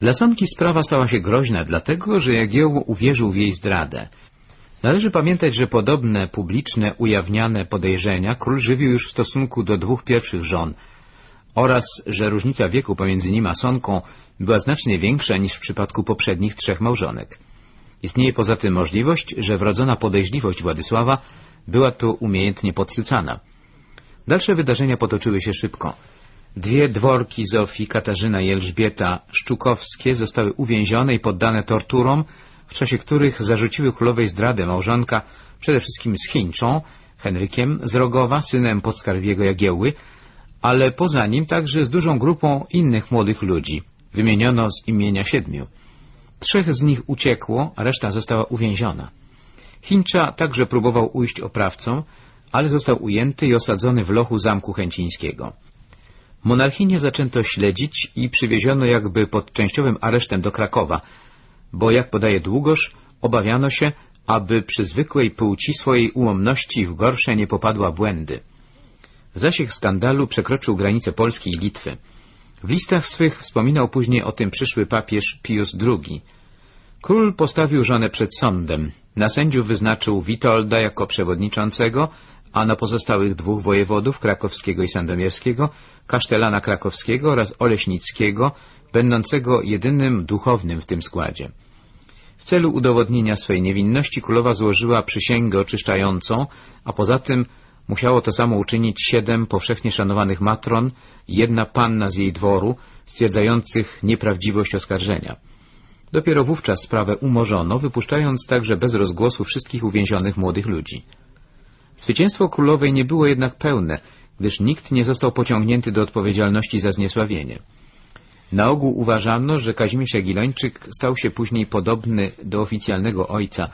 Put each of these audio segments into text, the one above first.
Dla Sonki sprawa stała się groźna, dlatego że Jagiełło uwierzył w jej zdradę. Należy pamiętać, że podobne publiczne, ujawniane podejrzenia król żywił już w stosunku do dwóch pierwszych żon oraz, że różnica wieku pomiędzy nim a Sonką była znacznie większa niż w przypadku poprzednich trzech małżonek. Istnieje poza tym możliwość, że wrodzona podejrzliwość Władysława była tu umiejętnie podsycana. Dalsze wydarzenia potoczyły się szybko. Dwie dworki Zofii, Katarzyna i Elżbieta Szczukowskie zostały uwięzione i poddane torturom, w czasie których zarzuciły królowej zdradę małżonka przede wszystkim z Chińczą, Henrykiem z Rogowa, synem podskarbiego Jagiełły, ale poza nim także z dużą grupą innych młodych ludzi. Wymieniono z imienia siedmiu. Trzech z nich uciekło, a reszta została uwięziona. Chińcza także próbował ujść oprawcom, ale został ujęty i osadzony w lochu zamku chęcińskiego. Monarchinię zaczęto śledzić i przywieziono jakby pod częściowym aresztem do Krakowa, bo jak podaje Długosz, obawiano się, aby przy zwykłej płci swojej ułomności w gorsze nie popadła błędy. Zasięg skandalu przekroczył granice Polski i Litwy. W listach swych wspominał później o tym przyszły papież Pius II. Król postawił żonę przed sądem. Na sędziów wyznaczył Witolda jako przewodniczącego, a na pozostałych dwóch wojewodów, krakowskiego i sandomierskiego, kasztelana krakowskiego oraz oleśnickiego, będącego jedynym duchownym w tym składzie. W celu udowodnienia swej niewinności królowa złożyła przysięgę oczyszczającą, a poza tym musiało to samo uczynić siedem powszechnie szanowanych matron i jedna panna z jej dworu, stwierdzających nieprawdziwość oskarżenia. Dopiero wówczas sprawę umorzono, wypuszczając także bez rozgłosu wszystkich uwięzionych młodych ludzi. Zwycięstwo królowej nie było jednak pełne, gdyż nikt nie został pociągnięty do odpowiedzialności za zniesławienie. Na ogół uważano, że Kazimierz Jagiellończyk stał się później podobny do oficjalnego ojca,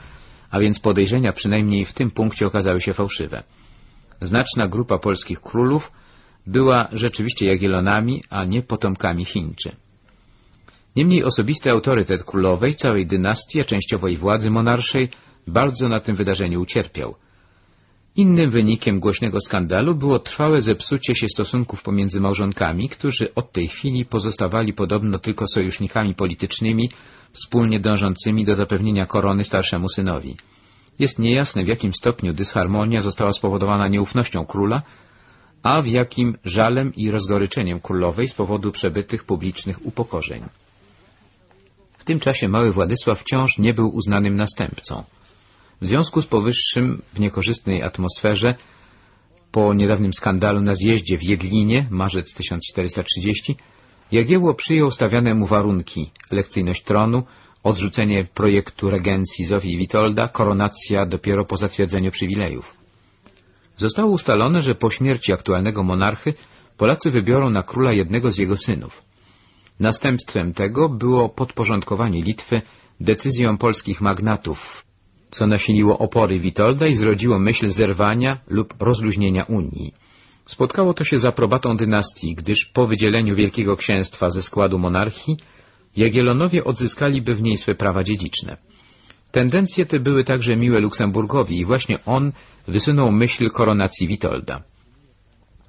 a więc podejrzenia przynajmniej w tym punkcie okazały się fałszywe. Znaczna grupa polskich królów była rzeczywiście Jagiellonami, a nie potomkami Chińczy. Niemniej osobisty autorytet królowej, całej dynastii, a częściowo i władzy monarszej bardzo na tym wydarzeniu ucierpiał. Innym wynikiem głośnego skandalu było trwałe zepsucie się stosunków pomiędzy małżonkami, którzy od tej chwili pozostawali podobno tylko sojusznikami politycznymi, wspólnie dążącymi do zapewnienia korony starszemu synowi. Jest niejasne, w jakim stopniu dysharmonia została spowodowana nieufnością króla, a w jakim żalem i rozgoryczeniem królowej z powodu przebytych publicznych upokorzeń. W tym czasie mały Władysław wciąż nie był uznanym następcą. W związku z powyższym w niekorzystnej atmosferze po niedawnym skandalu na zjeździe w Jedlinie, marzec 1430, Jagiełło przyjął stawiane mu warunki, lekcyjność tronu, odrzucenie projektu regencji Zofii Witolda, koronacja dopiero po zatwierdzeniu przywilejów. Zostało ustalone, że po śmierci aktualnego monarchy Polacy wybiorą na króla jednego z jego synów. Następstwem tego było podporządkowanie Litwy decyzją polskich magnatów, co nasiliło opory Witolda i zrodziło myśl zerwania lub rozluźnienia Unii. Spotkało to się z aprobatą dynastii, gdyż po wydzieleniu Wielkiego Księstwa ze składu monarchii Jagiellonowie odzyskaliby w niej swe prawa dziedziczne. Tendencje te były także miłe Luksemburgowi i właśnie on wysunął myśl koronacji Witolda.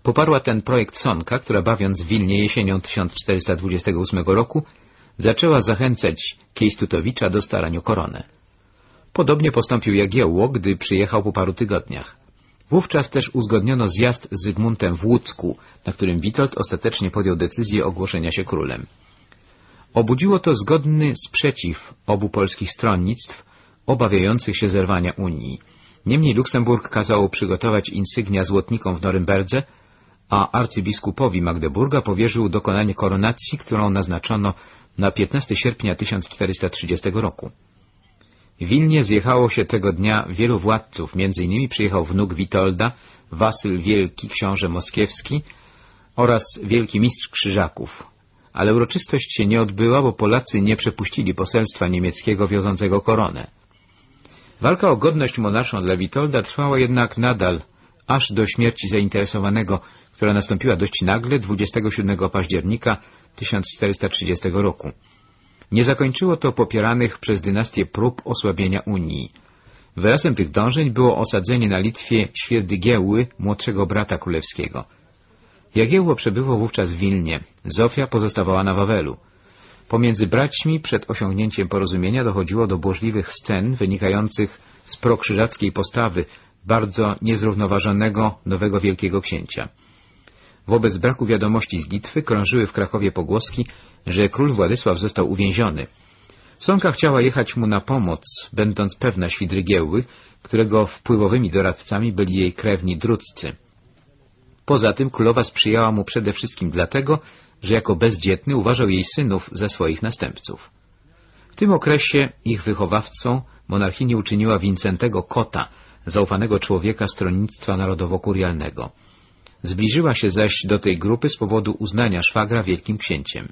Poparła ten projekt Sonka, która bawiąc w Wilnie jesienią 1428 roku zaczęła zachęcać Kiejstutowicza do starań o koronę. Podobnie postąpił Jagiełło, gdy przyjechał po paru tygodniach. Wówczas też uzgodniono zjazd z Zygmuntem w Łódzku, na którym Witold ostatecznie podjął decyzję ogłoszenia się królem. Obudziło to zgodny sprzeciw obu polskich stronnictw, obawiających się zerwania Unii. Niemniej Luksemburg kazał przygotować insygnia złotnikom w Norymberdze, a arcybiskupowi Magdeburga powierzył dokonanie koronacji, którą naznaczono na 15 sierpnia 1430 roku. Wilnie zjechało się tego dnia wielu władców, między innymi przyjechał wnuk Witolda, Wasyl Wielki, książę moskiewski oraz wielki mistrz krzyżaków. Ale uroczystość się nie odbyła, bo Polacy nie przepuścili poselstwa niemieckiego wiozącego koronę. Walka o godność monarszą dla Witolda trwała jednak nadal, aż do śmierci zainteresowanego, która nastąpiła dość nagle 27 października 1430 roku. Nie zakończyło to popieranych przez dynastię prób osłabienia Unii. Wyrazem tych dążeń było osadzenie na Litwie Świerdygiełły, młodszego brata królewskiego. Jagiełło przebywał wówczas w Wilnie, Zofia pozostawała na Wawelu. Pomiędzy braćmi przed osiągnięciem porozumienia dochodziło do burzliwych scen wynikających z prokrzyżackiej postawy bardzo niezrównoważonego nowego wielkiego księcia. Wobec braku wiadomości z Litwy krążyły w Krakowie pogłoski, że król Władysław został uwięziony. Sonka chciała jechać mu na pomoc, będąc pewna Świdrygiełły, którego wpływowymi doradcami byli jej krewni drudcy. Poza tym królowa sprzyjała mu przede wszystkim dlatego, że jako bezdzietny uważał jej synów za swoich następców. W tym okresie ich wychowawcą monarchini uczyniła Wincentego Kota, zaufanego człowieka stronnictwa narodowo-kurialnego. Zbliżyła się zaś do tej grupy z powodu uznania szwagra wielkim księciem.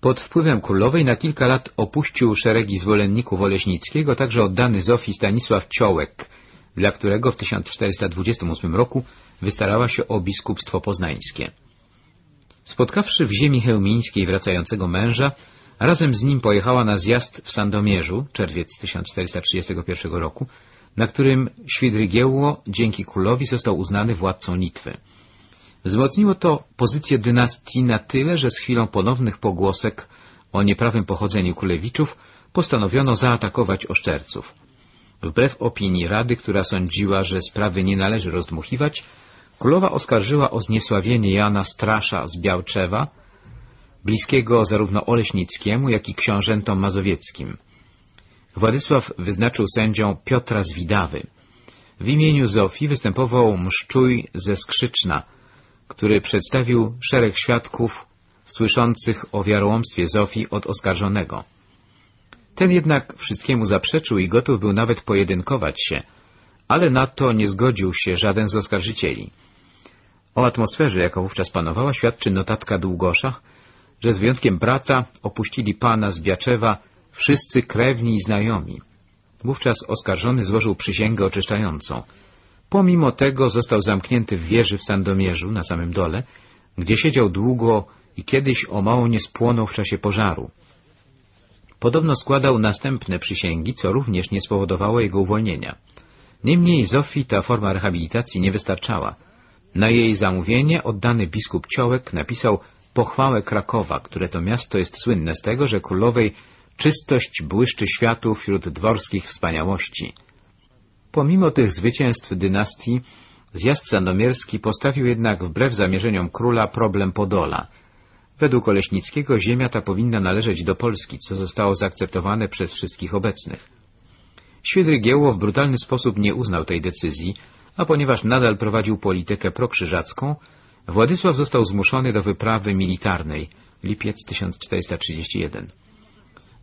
Pod wpływem królowej na kilka lat opuścił szeregi zwolenników Oleśnickiego także oddany Zofii Stanisław Ciołek, dla którego w 1428 roku wystarała się o biskupstwo poznańskie. Spotkawszy w ziemi chełmińskiej wracającego męża, razem z nim pojechała na zjazd w Sandomierzu, czerwiec 1431 roku, na którym Świdrygiełło dzięki królowi został uznany władcą Litwy. Wzmocniło to pozycję dynastii na tyle, że z chwilą ponownych pogłosek o nieprawym pochodzeniu Kulewiczów postanowiono zaatakować oszczerców. Wbrew opinii Rady, która sądziła, że sprawy nie należy rozdmuchiwać, królowa oskarżyła o zniesławienie Jana Strasza z Białczewa, bliskiego zarówno Oleśnickiemu, jak i książętom mazowieckim. Władysław wyznaczył sędzią Piotra z Widawy. W imieniu Zofii występował Mszczuj ze Skrzyczna, który przedstawił szereg świadków słyszących o wiarołomstwie Zofii od oskarżonego. Ten jednak wszystkiemu zaprzeczył i gotów był nawet pojedynkować się, ale na to nie zgodził się żaden z oskarżycieli. O atmosferze, jaka wówczas panowała, świadczy notatka Długosza, że z wyjątkiem brata opuścili pana z Biaczewa wszyscy krewni i znajomi. Wówczas oskarżony złożył przysięgę oczyszczającą. Pomimo tego został zamknięty w wieży w Sandomierzu, na samym dole, gdzie siedział długo i kiedyś o mało nie spłonął w czasie pożaru. Podobno składał następne przysięgi, co również nie spowodowało jego uwolnienia. Niemniej Zofii ta forma rehabilitacji nie wystarczała. Na jej zamówienie oddany biskup Ciołek napisał pochwałę Krakowa, które to miasto jest słynne z tego, że królowej czystość błyszczy światu wśród dworskich wspaniałości. Pomimo tych zwycięstw dynastii, zjazd sandomierski postawił jednak wbrew zamierzeniom króla problem Podola. Według Oleśnickiego ziemia ta powinna należeć do Polski, co zostało zaakceptowane przez wszystkich obecnych. Świdry Giełło w brutalny sposób nie uznał tej decyzji, a ponieważ nadal prowadził politykę prokrzyżacką, Władysław został zmuszony do wyprawy militarnej, lipiec 1431.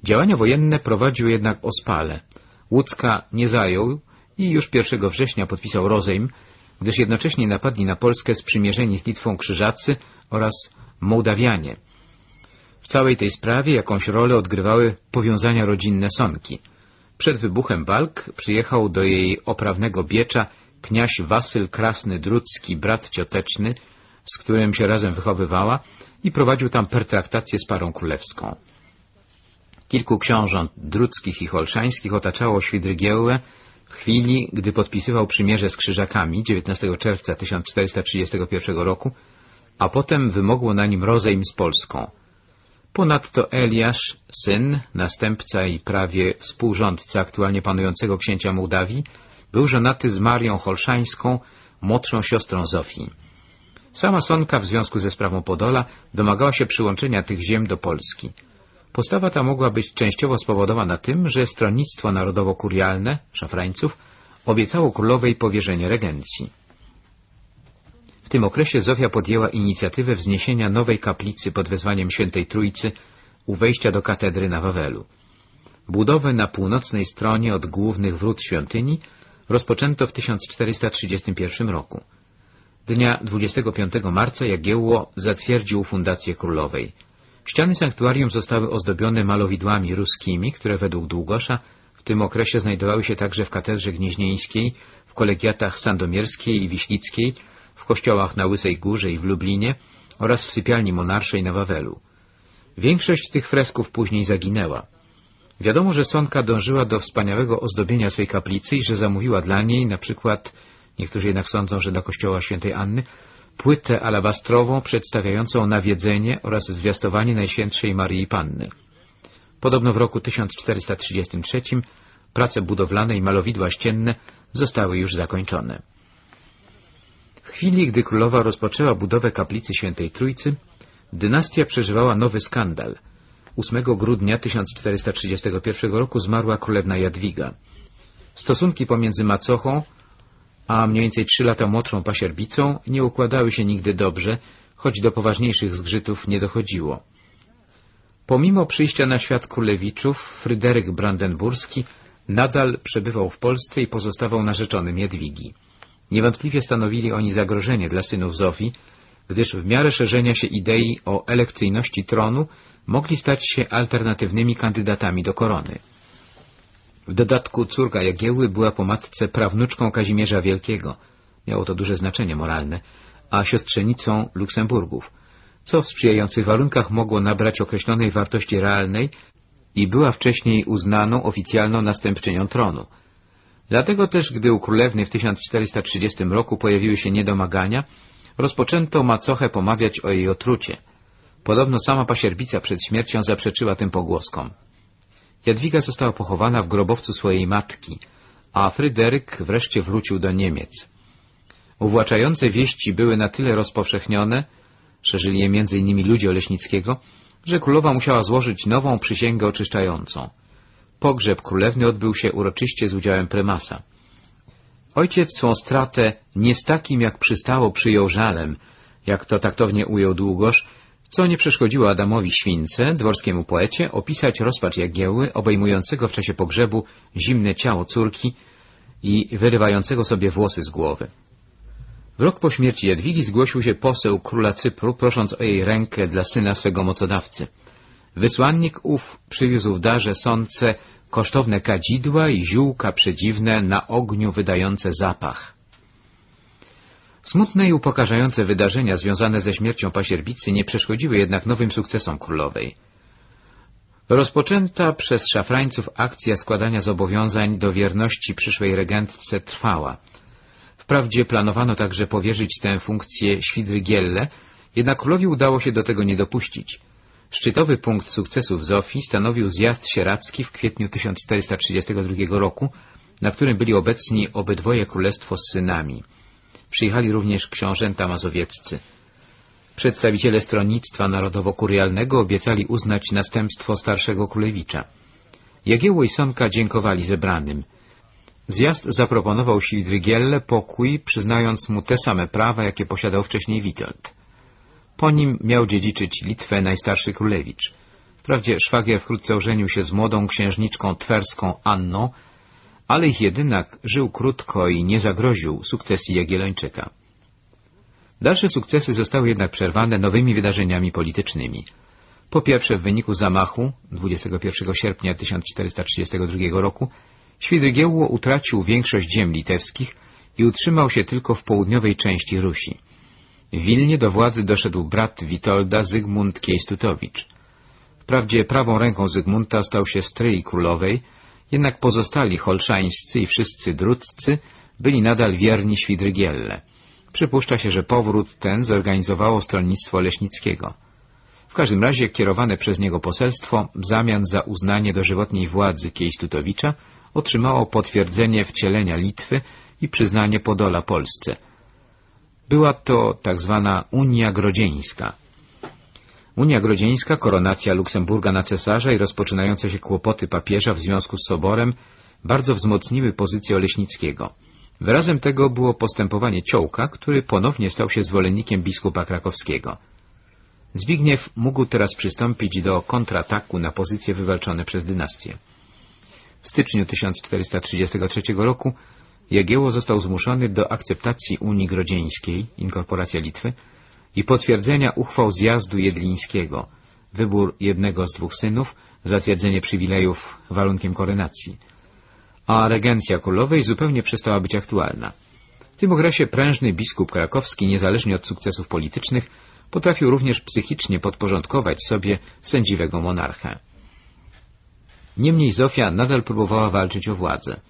Działania wojenne prowadził jednak Ospale. Łódzka nie zajął i już 1 września podpisał rozejm, gdyż jednocześnie napadli na Polskę sprzymierzeni z Litwą Krzyżacy oraz Mołdawianie. W całej tej sprawie jakąś rolę odgrywały powiązania rodzinne Sonki. Przed wybuchem walk przyjechał do jej oprawnego biecza kniaś Wasyl Krasny-Drucki, brat cioteczny, z którym się razem wychowywała i prowadził tam pertraktację z parą królewską. Kilku książąt druckich i holszańskich otaczało Świdrygiełę w chwili, gdy podpisywał przymierze z Krzyżakami 19 czerwca 1431 roku, a potem wymogło na nim rozejm z Polską. Ponadto Eliasz, syn, następca i prawie współrządca aktualnie panującego księcia Mołdawii, był żonaty z Marią Holszańską, młodszą siostrą Zofii. Sama Sonka w związku ze sprawą Podola domagała się przyłączenia tych ziem do Polski. Postawa ta mogła być częściowo spowodowana tym, że stronnictwo narodowo-kurialne, szafrańców, obiecało królowej powierzenie regencji. W tym okresie Zofia podjęła inicjatywę wzniesienia nowej kaplicy pod wezwaniem Świętej Trójcy u wejścia do katedry na Wawelu. Budowę na północnej stronie od głównych wrót świątyni rozpoczęto w 1431 roku. Dnia 25 marca Jagiełło zatwierdził fundację królowej. Ściany sanktuarium zostały ozdobione malowidłami ruskimi, które według Długosza w tym okresie znajdowały się także w katedrze gnieźnieńskiej, w kolegiatach sandomierskiej i wiślickiej, w kościołach na Łysej Górze i w Lublinie oraz w sypialni monarszej na Wawelu. Większość tych fresków później zaginęła. Wiadomo, że Sonka dążyła do wspaniałego ozdobienia swej kaplicy i że zamówiła dla niej, na przykład, niektórzy jednak sądzą, że dla kościoła świętej Anny, płytę alabastrową przedstawiającą nawiedzenie oraz zwiastowanie Najświętszej Maryi Panny. Podobno w roku 1433 prace budowlane i malowidła ścienne zostały już zakończone. W chwili, gdy królowa rozpoczęła budowę kaplicy Świętej Trójcy, dynastia przeżywała nowy skandal. 8 grudnia 1431 roku zmarła królewna Jadwiga. Stosunki pomiędzy macochą a mniej więcej trzy lata młodszą pasierbicą nie układały się nigdy dobrze, choć do poważniejszych zgrzytów nie dochodziło. Pomimo przyjścia na świat królewiczów, Fryderyk Brandenburski nadal przebywał w Polsce i pozostawał narzeczonym Jadwigi. Niewątpliwie stanowili oni zagrożenie dla synów Zofii, gdyż w miarę szerzenia się idei o elekcyjności tronu mogli stać się alternatywnymi kandydatami do korony. W dodatku córka Jagieły była po matce prawnuczką Kazimierza Wielkiego. Miało to duże znaczenie moralne, a siostrzenicą Luksemburgów, co w sprzyjających warunkach mogło nabrać określonej wartości realnej i była wcześniej uznaną oficjalną następczynią tronu. Dlatego też, gdy u królewny w 1430 roku pojawiły się niedomagania, rozpoczęto macochę pomawiać o jej otrucie. Podobno sama pasierbica przed śmiercią zaprzeczyła tym pogłoskom. Jadwiga została pochowana w grobowcu swojej matki, a Fryderyk wreszcie wrócił do Niemiec. Uwłaczające wieści były na tyle rozpowszechnione, szerzyli je m.in. ludzie Oleśnickiego, że królowa musiała złożyć nową przysięgę oczyszczającą. Pogrzeb królewny odbył się uroczyście z udziałem prymasa. Ojciec swą stratę nie z takim, jak przystało, przyjął żalem, jak to taktownie ujął Długosz, co nie przeszkodziło Adamowi Śwince, dworskiemu poecie, opisać rozpacz Jagieły, obejmującego w czasie pogrzebu zimne ciało córki i wyrywającego sobie włosy z głowy. W rok po śmierci Jadwigi zgłosił się poseł króla Cypru, prosząc o jej rękę dla syna swego mocodawcy. Wysłannik ów przywiózł w darze sące kosztowne kadzidła i ziółka przedziwne na ogniu wydające zapach. Smutne i upokarzające wydarzenia związane ze śmiercią pasierbicy nie przeszkodziły jednak nowym sukcesom królowej. Rozpoczęta przez szafrańców akcja składania zobowiązań do wierności przyszłej regentce trwała. Wprawdzie planowano także powierzyć tę funkcję Świdrygielle, jednak królowi udało się do tego nie dopuścić. Szczytowy punkt sukcesów Zofii stanowił zjazd sieradzki w kwietniu 1432 roku, na którym byli obecni obydwoje królestwo z synami. Przyjechali również książęta mazowieccy. Przedstawiciele stronnictwa narodowo-kurialnego obiecali uznać następstwo starszego królewicza. Jagiełło i Sonka dziękowali zebranym. Zjazd zaproponował Silwrygielle pokój, przyznając mu te same prawa, jakie posiadał wcześniej Witold. Po nim miał dziedziczyć Litwę najstarszy królewicz. Wprawdzie szwagier wkrótce ożenił się z młodą księżniczką twerską Anną, ale ich jedynak żył krótko i nie zagroził sukcesji Jagiellończyka. Dalsze sukcesy zostały jednak przerwane nowymi wydarzeniami politycznymi. Po pierwsze, w wyniku zamachu 21 sierpnia 1432 roku Świdrygiełło utracił większość ziem litewskich i utrzymał się tylko w południowej części Rusi. W Wilnie do władzy doszedł brat Witolda Zygmunt Kiejstutowicz. Wprawdzie prawą ręką Zygmunta stał się stryj królowej, jednak pozostali holszańscy i wszyscy drudcy byli nadal wierni Świdrygielle. Przypuszcza się, że powrót ten zorganizowało stronnictwo Leśnickiego. W każdym razie kierowane przez niego poselstwo w zamian za uznanie dożywotniej władzy Kiejstutowicza otrzymało potwierdzenie wcielenia Litwy i przyznanie Podola Polsce. Była to tak zwana Unia Grodzieńska — Unia Grodzieńska, koronacja Luksemburga na cesarza i rozpoczynające się kłopoty papieża w związku z soborem bardzo wzmocniły pozycję Oleśnickiego. Wyrazem tego było postępowanie Ciołka, który ponownie stał się zwolennikiem biskupa krakowskiego. Zbigniew mógł teraz przystąpić do kontrataku na pozycje wywalczone przez dynastię. W styczniu 1433 roku Jagiełło został zmuszony do akceptacji Unii Grodzieńskiej, inkorporacja Litwy, i potwierdzenia uchwał zjazdu jedlińskiego, wybór jednego z dwóch synów, zatwierdzenie przywilejów warunkiem koronacji. A regencja królowej zupełnie przestała być aktualna. W tym okresie prężny biskup krakowski, niezależnie od sukcesów politycznych, potrafił również psychicznie podporządkować sobie sędziwego monarchę. Niemniej Zofia nadal próbowała walczyć o władzę.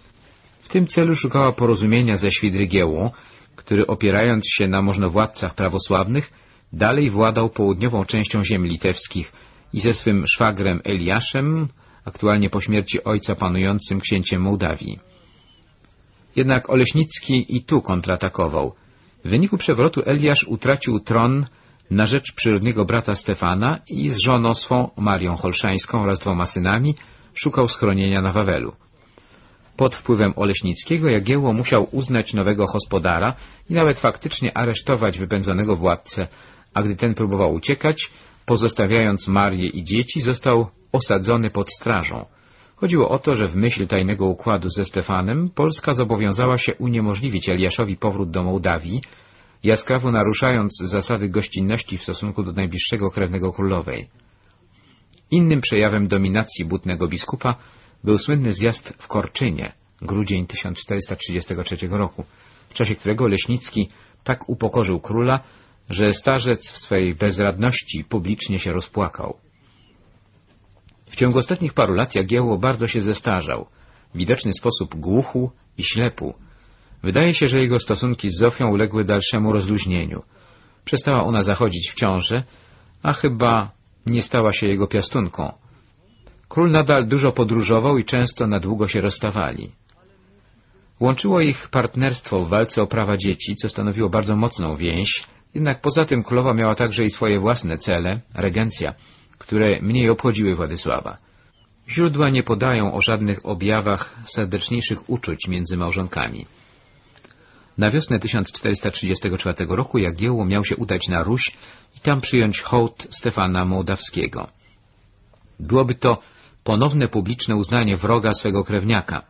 W tym celu szukała porozumienia ze Świdrygiełą, który opierając się na możnowładcach prawosławnych, dalej władał południową częścią ziem litewskich i ze swym szwagrem Eliaszem, aktualnie po śmierci ojca panującym księciem Mołdawii. Jednak Oleśnicki i tu kontratakował. W wyniku przewrotu Eliasz utracił tron na rzecz przyrodniego brata Stefana i z żoną swą, Marią Holszańską oraz dwoma synami, szukał schronienia na Wawelu. Pod wpływem Oleśnickiego Jagiełło musiał uznać nowego gospodara i nawet faktycznie aresztować wypędzonego władcę, a gdy ten próbował uciekać, pozostawiając Marię i dzieci, został osadzony pod strażą. Chodziło o to, że w myśl tajnego układu ze Stefanem Polska zobowiązała się uniemożliwić Eliaszowi powrót do Mołdawii, jaskrawo naruszając zasady gościnności w stosunku do najbliższego krewnego królowej. Innym przejawem dominacji butnego biskupa był słynny zjazd w Korczynie, grudzień 1433 roku, w czasie którego Leśnicki tak upokorzył króla, że starzec w swej bezradności publicznie się rozpłakał. W ciągu ostatnich paru lat Jagiełło bardzo się zestarzał, w widoczny sposób głuchu i ślepu. Wydaje się, że jego stosunki z Zofią uległy dalszemu rozluźnieniu. Przestała ona zachodzić w ciążę, a chyba nie stała się jego piastunką. Król nadal dużo podróżował i często na długo się rozstawali. Łączyło ich partnerstwo w walce o prawa dzieci, co stanowiło bardzo mocną więź, jednak poza tym królowa miała także i swoje własne cele, regencja, które mniej obchodziły Władysława. Źródła nie podają o żadnych objawach serdeczniejszych uczuć między małżonkami. Na wiosnę 1434 roku Jagiełło miał się udać na Ruś i tam przyjąć hołd Stefana Mołdawskiego. Byłoby to ponowne publiczne uznanie wroga swego krewniaka.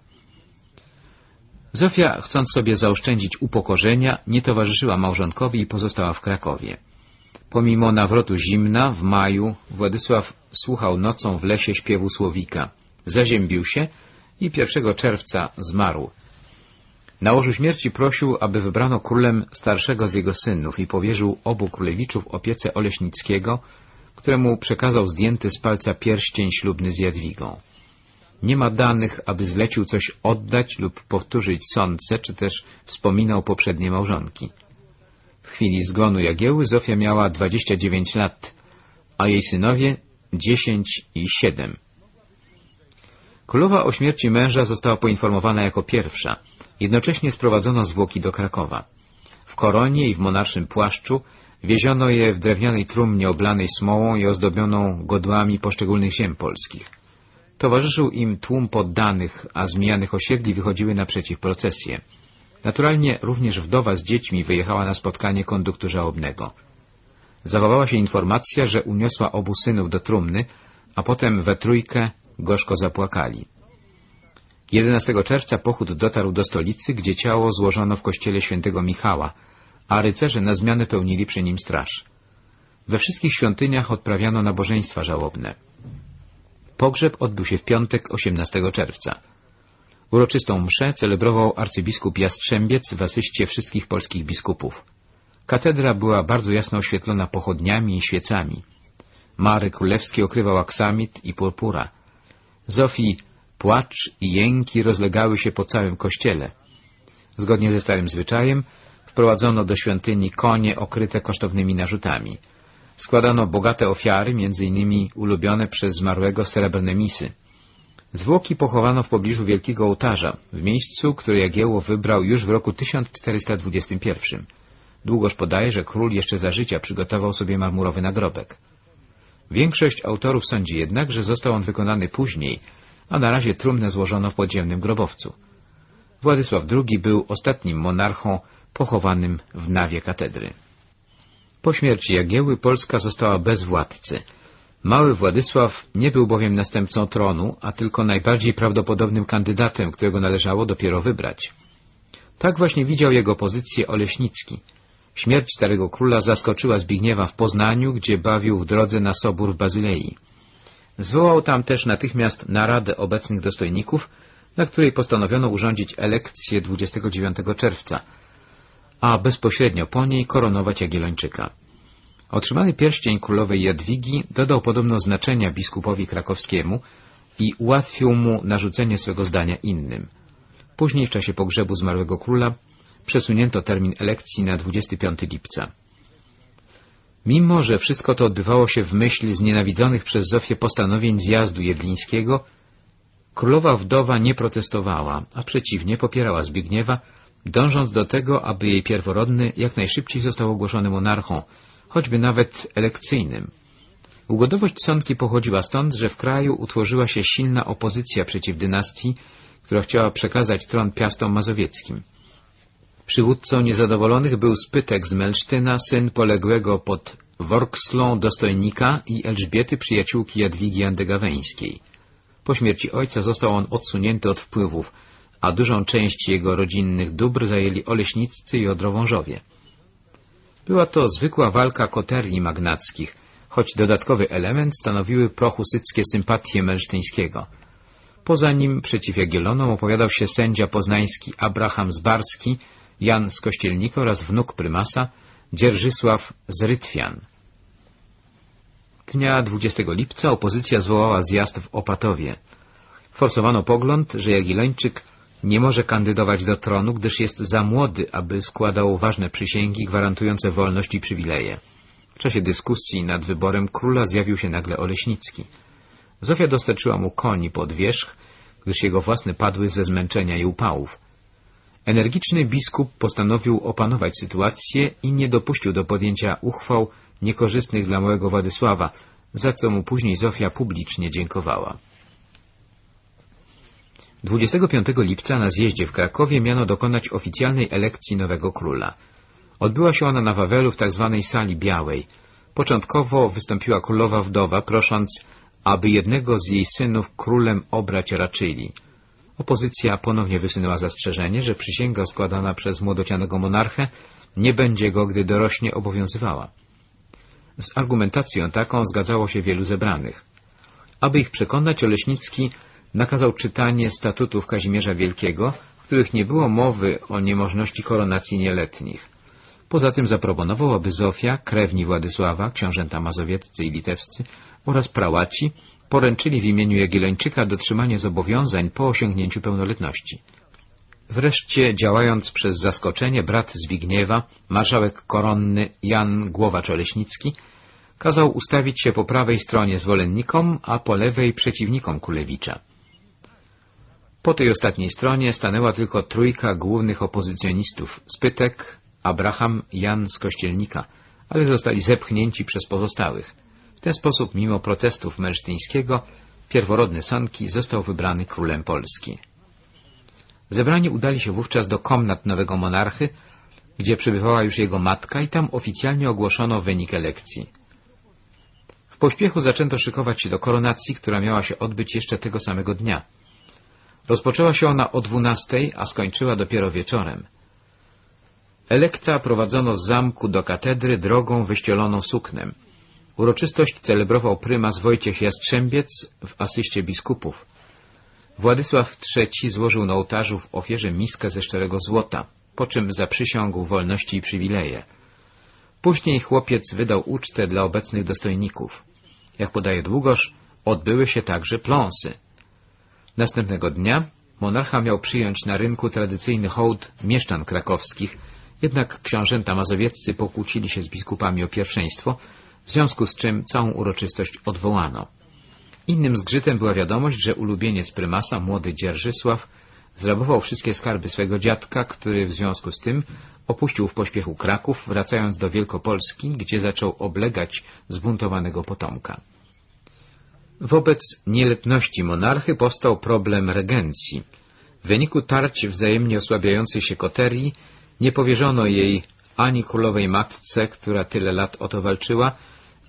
Zofia, chcąc sobie zaoszczędzić upokorzenia, nie towarzyszyła małżonkowi i pozostała w Krakowie. Pomimo nawrotu zimna, w maju, Władysław słuchał nocą w lesie śpiewu słowika. Zaziębił się i 1 czerwca zmarł. Na łożu śmierci prosił, aby wybrano królem starszego z jego synów i powierzył obu królewiczów opiece Oleśnickiego, któremu przekazał zdjęty z palca pierścień ślubny z Jadwigą. Nie ma danych, aby zlecił coś oddać lub powtórzyć sądce, czy też wspominał poprzednie małżonki. W chwili zgonu Jagieły Zofia miała 29 lat, a jej synowie 10 i 7. Królowa o śmierci męża została poinformowana jako pierwsza. Jednocześnie sprowadzono zwłoki do Krakowa. W koronie i w monarszym płaszczu wieziono je w drewnianej trumnie oblanej smołą i ozdobioną godłami poszczególnych ziem polskich. Towarzyszył im tłum poddanych, a z mijanych osiedli wychodziły naprzeciw procesje. Naturalnie również wdowa z dziećmi wyjechała na spotkanie konduktu żałobnego. Zachowała się informacja, że uniosła obu synów do trumny, a potem we trójkę gorzko zapłakali. 11 czerwca pochód dotarł do stolicy, gdzie ciało złożono w kościele świętego Michała, a rycerze na zmianę pełnili przy nim straż. We wszystkich świątyniach odprawiano nabożeństwa żałobne. Pogrzeb odbył się w piątek 18 czerwca. Uroczystą mszę celebrował arcybiskup Jastrzębiec w asyście wszystkich polskich biskupów. Katedra była bardzo jasno oświetlona pochodniami i świecami. Mary królewskie okrywał aksamit i purpura. Zofii płacz i jęki rozlegały się po całym kościele. Zgodnie ze starym zwyczajem wprowadzono do świątyni konie okryte kosztownymi narzutami. Składano bogate ofiary, innymi ulubione przez zmarłego srebrne misy. Zwłoki pochowano w pobliżu wielkiego ołtarza, w miejscu, które Jagiełło wybrał już w roku 1421. Długoż podaje, że król jeszcze za życia przygotował sobie marmurowy nagrobek. Większość autorów sądzi jednak, że został on wykonany później, a na razie trumnę złożono w podziemnym grobowcu. Władysław II był ostatnim monarchą pochowanym w nawie katedry. Po śmierci Jagieły Polska została bez władcy. Mały Władysław nie był bowiem następcą tronu, a tylko najbardziej prawdopodobnym kandydatem, którego należało dopiero wybrać. Tak właśnie widział jego pozycję Oleśnicki. Śmierć starego króla zaskoczyła Zbigniewa w Poznaniu, gdzie bawił w drodze na sobór w Bazylei. Zwołał tam też natychmiast naradę obecnych dostojników, na której postanowiono urządzić elekcję 29 czerwca, a bezpośrednio po niej koronować Jagiellończyka. Otrzymany pierścień królowej Jadwigi dodał podobno znaczenia biskupowi krakowskiemu i ułatwił mu narzucenie swego zdania innym. Później, w czasie pogrzebu zmarłego króla, przesunięto termin elekcji na 25 lipca. Mimo, że wszystko to odbywało się w myśl znienawidzonych przez Zofię postanowień zjazdu jedlińskiego, królowa wdowa nie protestowała, a przeciwnie popierała Zbigniewa, dążąc do tego, aby jej pierworodny jak najszybciej został ogłoszony monarchą, choćby nawet elekcyjnym. Ugodowość Sonki pochodziła stąd, że w kraju utworzyła się silna opozycja przeciw dynastii, która chciała przekazać tron piastom mazowieckim. Przywódcą niezadowolonych był Spytek z Melsztyna, syn poległego pod Workslą dostojnika i Elżbiety przyjaciółki Jadwigi Andegaweńskiej. Po śmierci ojca został on odsunięty od wpływów, a dużą część jego rodzinnych dóbr zajęli oleśniccy i odrowążowie. Była to zwykła walka koterii magnackich, choć dodatkowy element stanowiły prohusyckie sympatie Melsztyńskiego. Poza nim przeciw Jagiellonom opowiadał się sędzia poznański Abraham Zbarski, Jan z Kościelnika oraz wnuk prymasa, Dzierżysław z Rytwian. Dnia 20 lipca opozycja zwołała zjazd w Opatowie. Forsowano pogląd, że Jagiellończyk nie może kandydować do tronu, gdyż jest za młody, aby składał ważne przysięgi gwarantujące wolność i przywileje. W czasie dyskusji nad wyborem króla zjawił się nagle Oleśnicki. Zofia dostarczyła mu koni pod wierzch, gdyż jego własne padły ze zmęczenia i upałów. Energiczny biskup postanowił opanować sytuację i nie dopuścił do podjęcia uchwał niekorzystnych dla małego Władysława, za co mu później Zofia publicznie dziękowała. 25 lipca na zjeździe w Krakowie miano dokonać oficjalnej elekcji nowego króla. Odbyła się ona na Wawelu w tzw. Tak sali białej. Początkowo wystąpiła królowa wdowa, prosząc, aby jednego z jej synów królem obrać raczyli. Opozycja ponownie wysunęła zastrzeżenie, że przysięga składana przez młodocianego monarchę nie będzie go, gdy dorośnie, obowiązywała. Z argumentacją taką zgadzało się wielu zebranych. Aby ich przekonać, Oleśnicki nakazał czytanie statutów Kazimierza Wielkiego, w których nie było mowy o niemożności koronacji nieletnich. Poza tym zaproponował, aby Zofia, krewni Władysława, książęta mazowieccy i litewscy oraz prałaci poręczyli w imieniu Jagiellończyka dotrzymanie zobowiązań po osiągnięciu pełnoletności. Wreszcie, działając przez zaskoczenie, brat Zbigniewa, marszałek koronny Jan Głowacz-Oleśnicki, kazał ustawić się po prawej stronie zwolennikom, a po lewej przeciwnikom Kulewicza. Po tej ostatniej stronie stanęła tylko trójka głównych opozycjonistów — Spytek, Abraham, Jan z Kościelnika, ale zostali zepchnięci przez pozostałych. W ten sposób, mimo protestów Melsztyńskiego, pierworodny Sanki został wybrany królem Polski. Zebrani udali się wówczas do komnat nowego monarchy, gdzie przebywała już jego matka i tam oficjalnie ogłoszono wynik elekcji. W pośpiechu zaczęto szykować się do koronacji, która miała się odbyć jeszcze tego samego dnia. Rozpoczęła się ona o dwunastej, a skończyła dopiero wieczorem. Elekta prowadzono z zamku do katedry drogą wyścieloną suknem. Uroczystość celebrował prymas Wojciech Jastrzębiec w asyście biskupów. Władysław III złożył na ołtarzu w ofierze miskę ze szczerego złota, po czym zaprzysiągł wolności i przywileje. Później chłopiec wydał ucztę dla obecnych dostojników. Jak podaje Długosz, odbyły się także pląsy. Następnego dnia monarcha miał przyjąć na rynku tradycyjny hołd mieszczan krakowskich, jednak książęta mazowieccy pokłócili się z biskupami o pierwszeństwo, w związku z czym całą uroczystość odwołano. Innym zgrzytem była wiadomość, że ulubieniec prymasa, młody Dzierżysław, zrabował wszystkie skarby swego dziadka, który w związku z tym opuścił w pośpiechu Kraków, wracając do Wielkopolski, gdzie zaczął oblegać zbuntowanego potomka. Wobec nieletności monarchy powstał problem regencji. W wyniku tarć wzajemnie osłabiającej się koterii nie powierzono jej ani królowej matce, która tyle lat o to walczyła,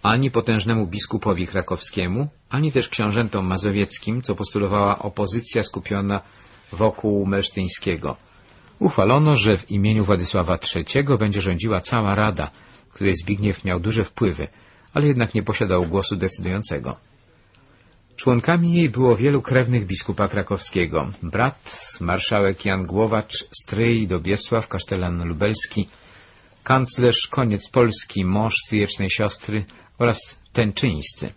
ani potężnemu biskupowi krakowskiemu, ani też książętom mazowieckim, co postulowała opozycja skupiona wokół Melsztyńskiego. Uchwalono, że w imieniu Władysława III będzie rządziła cała Rada, której Zbigniew miał duże wpływy, ale jednak nie posiadał głosu decydującego. Członkami jej było wielu krewnych biskupa krakowskiego. Brat, marszałek Jan Głowacz, stryj Dobiesław, kasztelan lubelski, kanclerz Koniec Polski, mąż syjecznej siostry oraz tęczyńscy.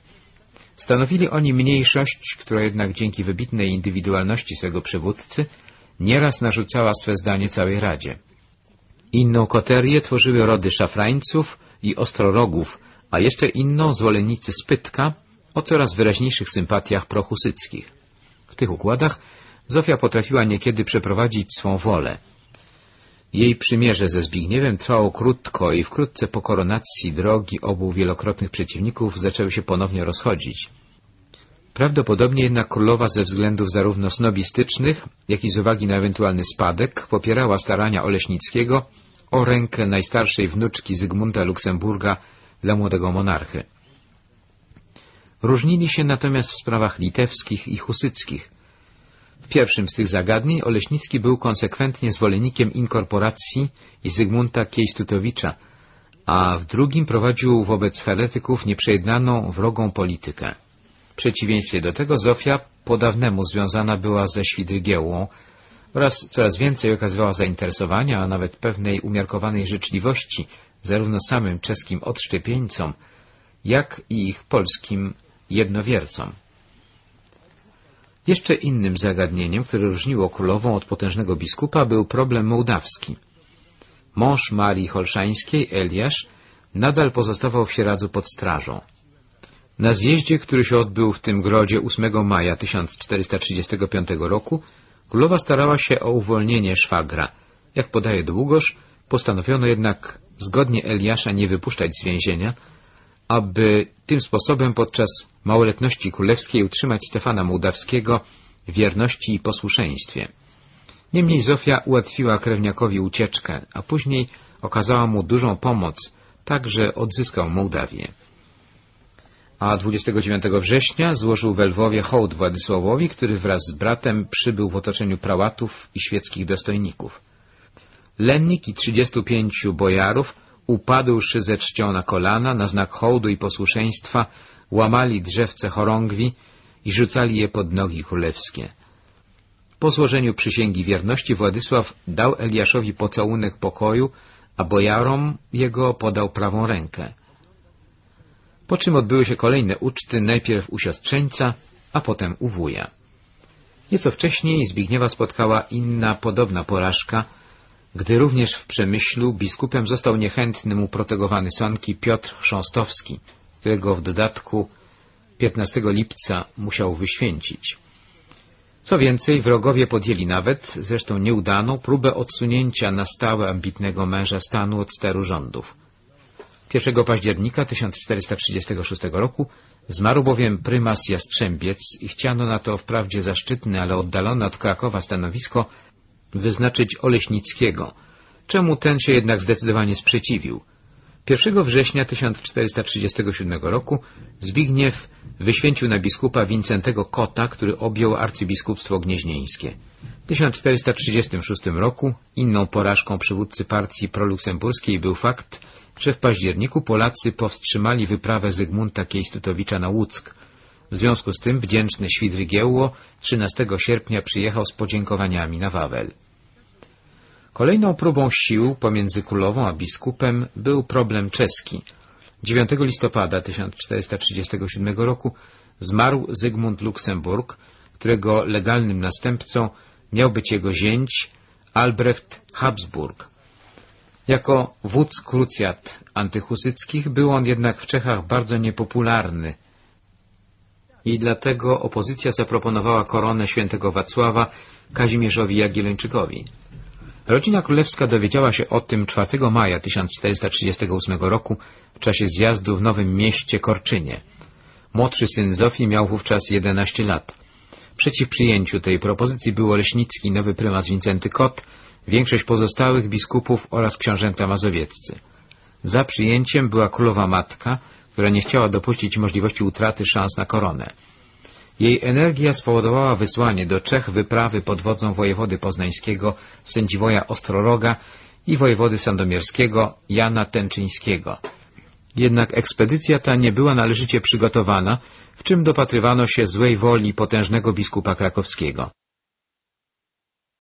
Stanowili oni mniejszość, która jednak dzięki wybitnej indywidualności swego przywódcy nieraz narzucała swe zdanie całej Radzie. Inną koterię tworzyły rody szafrańców i ostrorogów, a jeszcze inną zwolennicy Spytka o coraz wyraźniejszych sympatiach prohusyckich. W tych układach Zofia potrafiła niekiedy przeprowadzić swą wolę. Jej przymierze ze Zbigniewem trwało krótko i wkrótce po koronacji drogi obu wielokrotnych przeciwników zaczęły się ponownie rozchodzić. Prawdopodobnie jednak królowa ze względów zarówno snobistycznych, jak i z uwagi na ewentualny spadek popierała starania Oleśnickiego o rękę najstarszej wnuczki Zygmunta Luksemburga dla młodego monarchy. Różnili się natomiast w sprawach litewskich i husyckich. W pierwszym z tych zagadnień Oleśnicki był konsekwentnie zwolennikiem inkorporacji i Zygmunta Kiejstutowicza, a w drugim prowadził wobec heretyków nieprzejednaną, wrogą politykę. W przeciwieństwie do tego Zofia po dawnemu związana była ze Świdrygiełą oraz coraz więcej okazywała zainteresowania, a nawet pewnej umiarkowanej życzliwości zarówno samym czeskim odszczepieńcom, jak i ich polskim jednowiercom. Jeszcze innym zagadnieniem, które różniło królową od potężnego biskupa, był problem mołdawski. Mąż Marii Holszańskiej, Eliasz, nadal pozostawał w Sieradzu pod strażą. Na zjeździe, który się odbył w tym grodzie 8 maja 1435 roku, królowa starała się o uwolnienie szwagra. Jak podaje Długosz, postanowiono jednak zgodnie Eliasza nie wypuszczać z więzienia, aby tym sposobem podczas małoletności królewskiej utrzymać Stefana Mołdawskiego w wierności i posłuszeństwie. Niemniej Zofia ułatwiła krewniakowi ucieczkę, a później okazała mu dużą pomoc, tak że odzyskał Mołdawię. A 29 września złożył we Lwowie hołd Władysławowi, który wraz z bratem przybył w otoczeniu prałatów i świeckich dostojników. Lennik i 35 bojarów upadłszy ze czcią na kolana, na znak hołdu i posłuszeństwa, łamali drzewce chorągwi i rzucali je pod nogi królewskie. Po złożeniu przysięgi wierności Władysław dał Eliaszowi pocałunek pokoju, a bojarom jego podał prawą rękę. Po czym odbyły się kolejne uczty, najpierw u siostrzeńca, a potem u wuja. Nieco wcześniej Zbigniewa spotkała inna podobna porażka, gdy również w Przemyślu biskupem został niechętny mu protegowany sanki Piotr Chrząstowski, którego w dodatku 15 lipca musiał wyświęcić. Co więcej, wrogowie podjęli nawet, zresztą nieudaną, próbę odsunięcia na stałe ambitnego męża stanu od steru rządów. 1 października 1436 roku zmarł bowiem prymas Jastrzębiec i chciano na to wprawdzie zaszczytne, ale oddalone od Krakowa stanowisko wyznaczyć Oleśnickiego, czemu ten się jednak zdecydowanie sprzeciwił. 1 września 1437 roku Zbigniew wyświęcił na biskupa Wincentego Kota, który objął arcybiskupstwo gnieźnieńskie. W 1436 roku inną porażką przywódcy partii proluksemburskiej był fakt, że w październiku Polacy powstrzymali wyprawę Zygmunta Kiejstutowicza na Łuck. W związku z tym wdzięczny Świdrygiełło 13 sierpnia przyjechał z podziękowaniami na Wawel. Kolejną próbą sił pomiędzy królową a biskupem był problem czeski. 9 listopada 1437 roku zmarł Zygmunt Luksemburg, którego legalnym następcą miał być jego zięć Albrecht Habsburg. Jako wódz krucjat antyhusyckich był on jednak w Czechach bardzo niepopularny i dlatego opozycja zaproponowała koronę świętego Wacława Kazimierzowi Jagiellończykowi. Rodzina królewska dowiedziała się o tym 4 maja 1438 roku w czasie zjazdu w Nowym Mieście Korczynie. Młodszy syn Zofii miał wówczas 11 lat. Przeciw przyjęciu tej propozycji był Oleśnicki, nowy prymas Wincenty Kot, większość pozostałych biskupów oraz książęta mazowieccy. Za przyjęciem była królowa matka, która nie chciała dopuścić możliwości utraty szans na koronę. Jej energia spowodowała wysłanie do Czech wyprawy pod wodzą wojewody poznańskiego sędziwoja Ostroroga i wojewody sandomierskiego Jana Tęczyńskiego. Jednak ekspedycja ta nie była należycie przygotowana, w czym dopatrywano się złej woli potężnego biskupa krakowskiego.